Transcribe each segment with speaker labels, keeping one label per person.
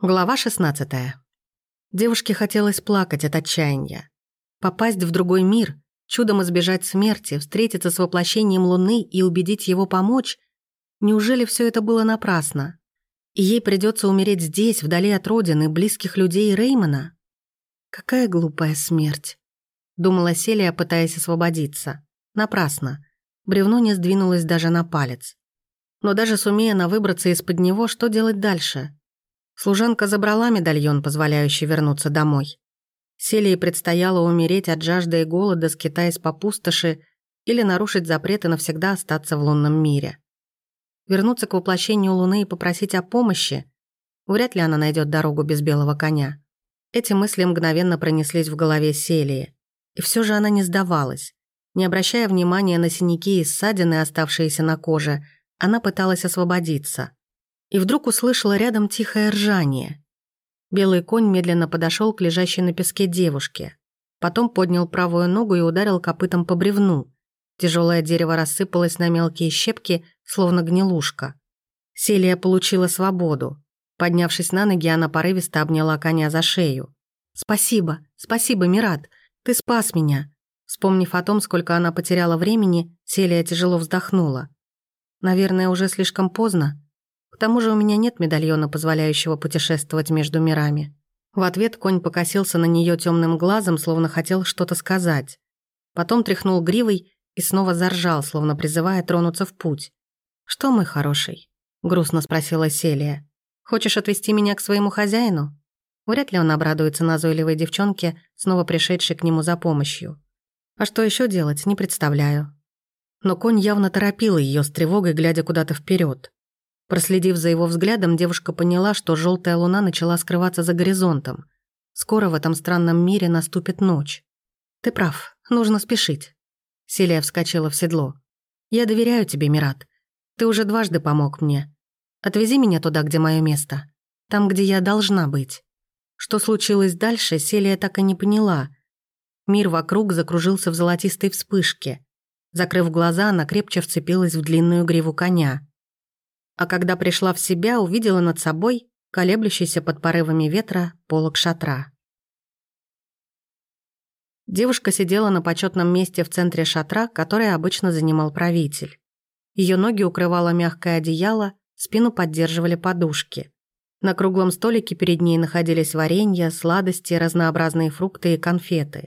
Speaker 1: Глава 16. Девушке хотелось плакать от отчаяния. Попасть в другой мир, чудом избежать смерти, встретиться с воплощением Луны и убедить его помочь. Неужели все это было напрасно? И ей придется умереть здесь, вдали от родины, близких людей Реймона? Какая глупая смерть. Думала Селия, пытаясь освободиться. Напрасно. Бревно не сдвинулось даже на палец. Но даже сумея она выбраться из-под него, что делать дальше? Служанка забрала медальон, позволяющий вернуться домой. Селии предстояло умереть от жажды и голода, скитаясь по пустоши, или нарушить запрет и навсегда остаться в лунном мире. Вернуться к воплощению Луны и попросить о помощи? Вряд ли она найдет дорогу без белого коня. Эти мысли мгновенно пронеслись в голове Селии. И все же она не сдавалась. Не обращая внимания на синяки и ссадины, оставшиеся на коже, она пыталась освободиться и вдруг услышала рядом тихое ржание. Белый конь медленно подошел к лежащей на песке девушке. Потом поднял правую ногу и ударил копытом по бревну. Тяжелое дерево рассыпалось на мелкие щепки, словно гнилушка. Селия получила свободу. Поднявшись на ноги, она порывисто обняла коня за шею. «Спасибо, спасибо, Мират, ты спас меня». Вспомнив о том, сколько она потеряла времени, Селия тяжело вздохнула. «Наверное, уже слишком поздно. К тому же у меня нет медальона, позволяющего путешествовать между мирами. В ответ конь покосился на нее темным глазом, словно хотел что-то сказать. Потом тряхнул гривой и снова заржал, словно призывая тронуться в путь. «Что, мой хороший?» — грустно спросила Селия. «Хочешь отвезти меня к своему хозяину?» Вряд ли он обрадуется назойливой девчонке, снова пришедшей к нему за помощью. А что еще делать, не представляю. Но конь явно торопил ее с тревогой, глядя куда-то вперед. Проследив за его взглядом, девушка поняла, что желтая луна начала скрываться за горизонтом. Скоро в этом странном мире наступит ночь. «Ты прав, нужно спешить». Селия вскочила в седло. «Я доверяю тебе, Мират. Ты уже дважды помог мне. Отвези меня туда, где мое место. Там, где я должна быть». Что случилось дальше, Селия так и не поняла. Мир вокруг закружился в золотистой вспышке. Закрыв глаза, она крепче вцепилась в длинную гриву коня а когда пришла в себя, увидела над собой колеблющийся под порывами ветра полог шатра. Девушка сидела на почетном месте в центре шатра, который обычно занимал правитель. Ее ноги укрывало мягкое одеяло, спину поддерживали подушки. На круглом столике перед ней находились варенья, сладости, разнообразные фрукты и конфеты.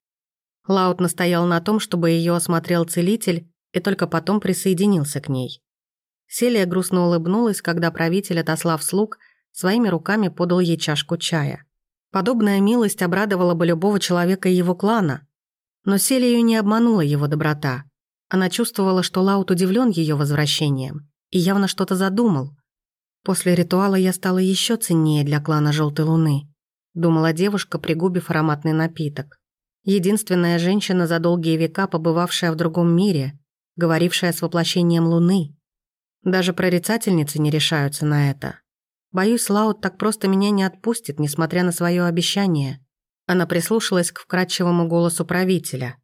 Speaker 1: Лаут настоял на том, чтобы ее осмотрел целитель и только потом присоединился к ней. Селия грустно улыбнулась, когда правитель, отослав слуг, своими руками подал ей чашку чая. Подобная милость обрадовала бы любого человека его клана. Но Селию не обманула его доброта. Она чувствовала, что Лаут удивлен ее возвращением и явно что-то задумал. После ритуала я стала еще ценнее для клана Желтой Луны, думала девушка, пригубив ароматный напиток. Единственная женщина за долгие века, побывавшая в другом мире, говорившая с воплощением Луны. Даже прорицательницы не решаются на это. Боюсь, Лаут так просто меня не отпустит, несмотря на свое обещание. Она прислушалась к вкрадчивому голосу правителя.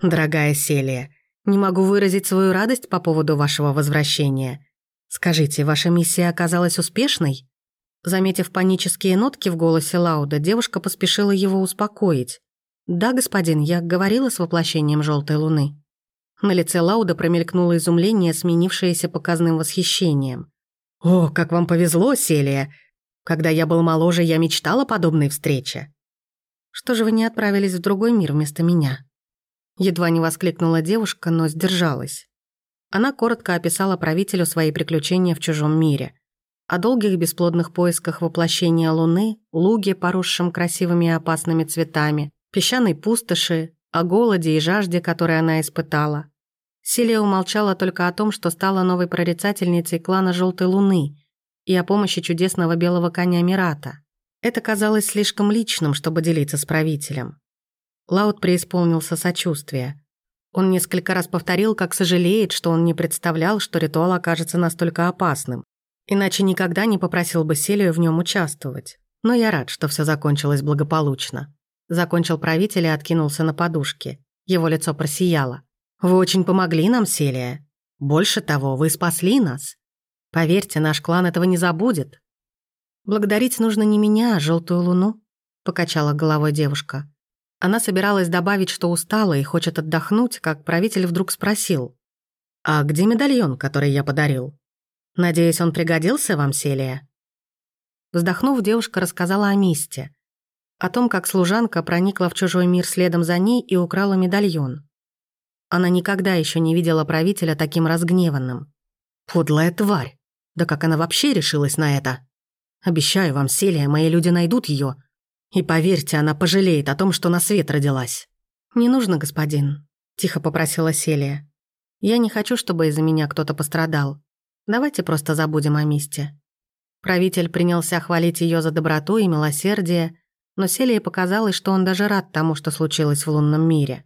Speaker 1: «Дорогая Селия, не могу выразить свою радость по поводу вашего возвращения. Скажите, ваша миссия оказалась успешной?» Заметив панические нотки в голосе Лауда, девушка поспешила его успокоить. «Да, господин, я говорила с воплощением желтой луны». На лице Лауда промелькнуло изумление, сменившееся показным восхищением. «О, как вам повезло, Селия! Когда я был моложе, я мечтала о подобной встрече». «Что же вы не отправились в другой мир вместо меня?» Едва не воскликнула девушка, но сдержалась. Она коротко описала правителю свои приключения в чужом мире. О долгих бесплодных поисках воплощения Луны, луге, поросшем красивыми и опасными цветами, песчаной пустоши, о голоде и жажде, которые она испытала, Селия умолчала только о том, что стала новой прорицательницей клана Желтой Луны и о помощи чудесного белого коня Мирата. Это казалось слишком личным, чтобы делиться с правителем. Лаут преисполнился сочувствия. Он несколько раз повторил, как сожалеет, что он не представлял, что ритуал окажется настолько опасным. Иначе никогда не попросил бы Селию в нем участвовать. Но я рад, что все закончилось благополучно. Закончил правитель и откинулся на подушке. Его лицо просияло. Вы очень помогли нам, Селия. Больше того, вы спасли нас. Поверьте, наш клан этого не забудет. «Благодарить нужно не меня, а желтую луну», — покачала головой девушка. Она собиралась добавить, что устала и хочет отдохнуть, как правитель вдруг спросил. «А где медальон, который я подарил? Надеюсь, он пригодился вам, Селия?» Вздохнув, девушка рассказала о месте. О том, как служанка проникла в чужой мир следом за ней и украла медальон. Она никогда еще не видела правителя таким разгневанным. «Подлая тварь! Да как она вообще решилась на это?» Обещаю вам, Селия, мои люди найдут ее. И поверьте, она пожалеет о том, что на свет родилась». «Не нужно, господин», — тихо попросила Селия. «Я не хочу, чтобы из-за меня кто-то пострадал. Давайте просто забудем о месте». Правитель принялся хвалить ее за доброту и милосердие, но Селии показалось, что он даже рад тому, что случилось в лунном мире.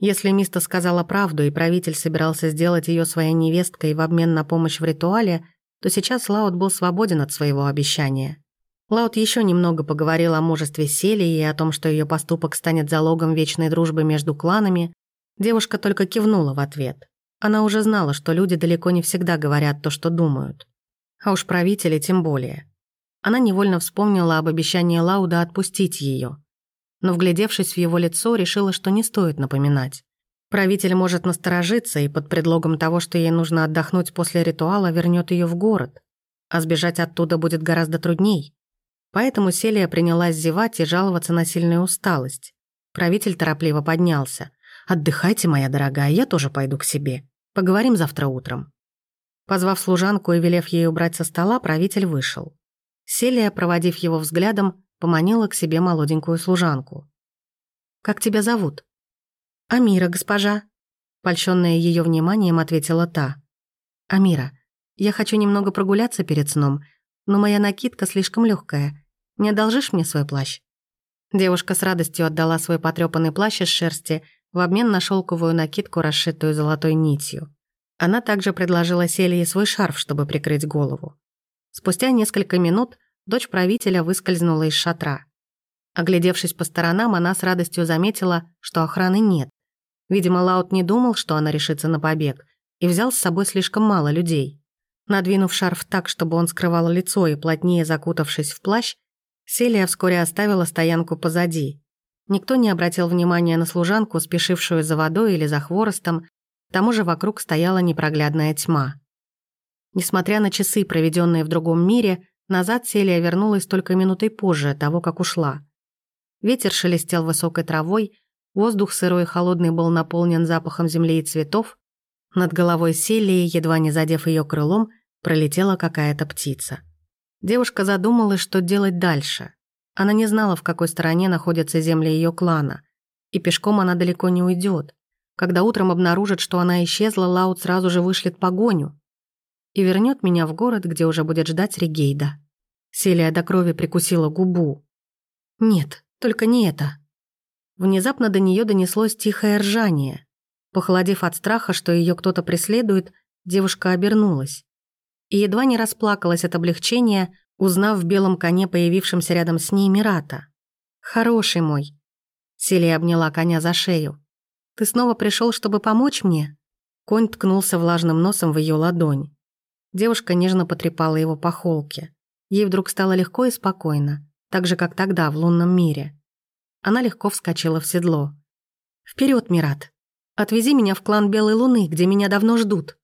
Speaker 1: Если Миста сказала правду, и правитель собирался сделать ее своей невесткой в обмен на помощь в ритуале, то сейчас Лаут был свободен от своего обещания. Лаут еще немного поговорил о мужестве Селии и о том, что ее поступок станет залогом вечной дружбы между кланами. Девушка только кивнула в ответ. Она уже знала, что люди далеко не всегда говорят то, что думают. А уж правители тем более. Она невольно вспомнила об обещании Лауда отпустить ее, но, вглядевшись в его лицо, решила, что не стоит напоминать. Правитель может насторожиться и под предлогом того, что ей нужно отдохнуть после ритуала, вернет ее в город. А сбежать оттуда будет гораздо трудней. Поэтому Селия принялась зевать и жаловаться на сильную усталость. Правитель торопливо поднялся. «Отдыхайте, моя дорогая, я тоже пойду к себе. Поговорим завтра утром». Позвав служанку и велев ей убрать со стола, правитель вышел. Селия, проводив его взглядом, поманила к себе молоденькую служанку. «Как тебя зовут?» «Амира, госпожа», — польщенная ее вниманием, ответила та. «Амира, я хочу немного прогуляться перед сном, но моя накидка слишком легкая. Не одолжишь мне свой плащ?» Девушка с радостью отдала свой потрепанный плащ из шерсти в обмен на шелковую накидку, расшитую золотой нитью. Она также предложила Селии свой шарф, чтобы прикрыть голову. Спустя несколько минут дочь правителя выскользнула из шатра. Оглядевшись по сторонам, она с радостью заметила, что охраны нет. Видимо, Лаут не думал, что она решится на побег, и взял с собой слишком мало людей. Надвинув шарф так, чтобы он скрывал лицо и плотнее закутавшись в плащ, Селия вскоре оставила стоянку позади. Никто не обратил внимания на служанку, спешившую за водой или за хворостом, к тому же вокруг стояла непроглядная тьма. Несмотря на часы, проведенные в другом мире, назад Селия вернулась только минутой позже того, как ушла. Ветер шелестел высокой травой, Воздух сырой и холодный был наполнен запахом земли и цветов. Над головой Селии, едва не задев ее крылом, пролетела какая-то птица. Девушка задумалась, что делать дальше. Она не знала, в какой стороне находятся земли ее клана. И пешком она далеко не уйдет. Когда утром обнаружит, что она исчезла, Лаут сразу же вышлет погоню. И вернет меня в город, где уже будет ждать Регейда. Селия до крови прикусила губу. «Нет, только не это», Внезапно до нее донеслось тихое ржание. Похолодев от страха, что ее кто-то преследует, девушка обернулась. И едва не расплакалась от облегчения, узнав в белом коне, появившемся рядом с ней, Мирата. «Хороший мой!» Селия обняла коня за шею. «Ты снова пришел, чтобы помочь мне?» Конь ткнулся влажным носом в ее ладонь. Девушка нежно потрепала его по холке. Ей вдруг стало легко и спокойно, так же, как тогда, в лунном мире. Она легко вскочила в седло. «Вперед, Мират! Отвези меня в клан Белой Луны, где меня давно ждут!»